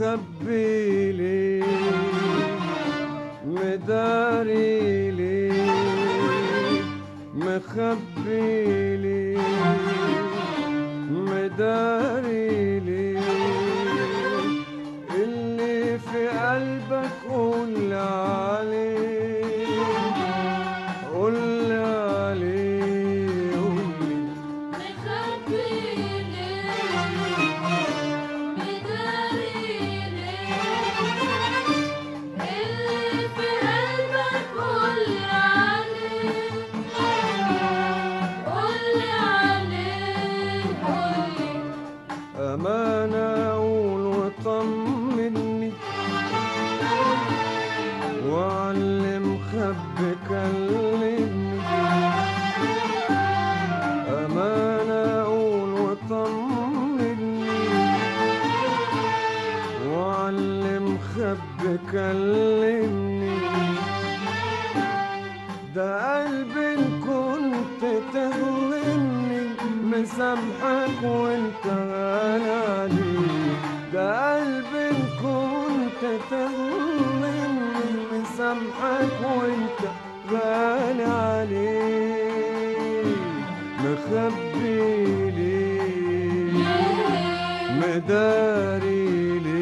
مخبي لي مداري لي مخبي لي مداري لي اللي في قلبك قول عليه. كلمني ده قلبي إن كنت تظلمني مسامحك وانت غالي. ده قلبي إن كنت تظلمني مسامحك وانت غالي عليه مخبي ليه مداري ليه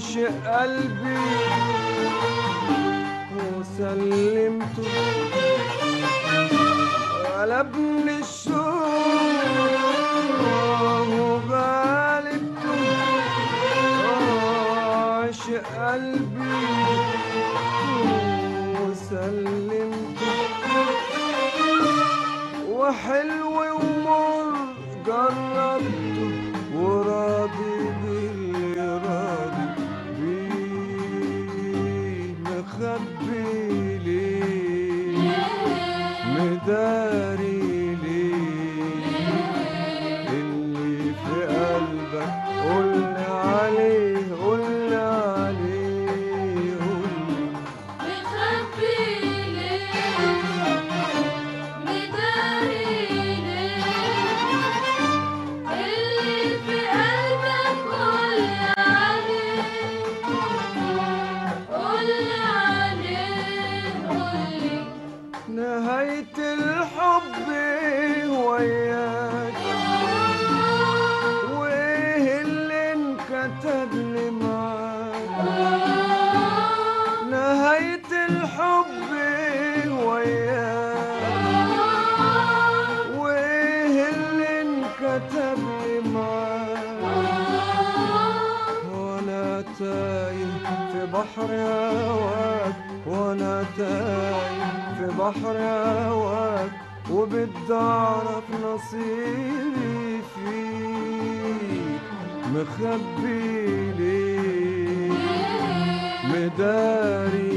عشق قلبي وسلمته. غلبني بحر هواك وأنا تايه في بحر هواك وبدي اعرف نصيبي فيك مخبي ليه؟ مداري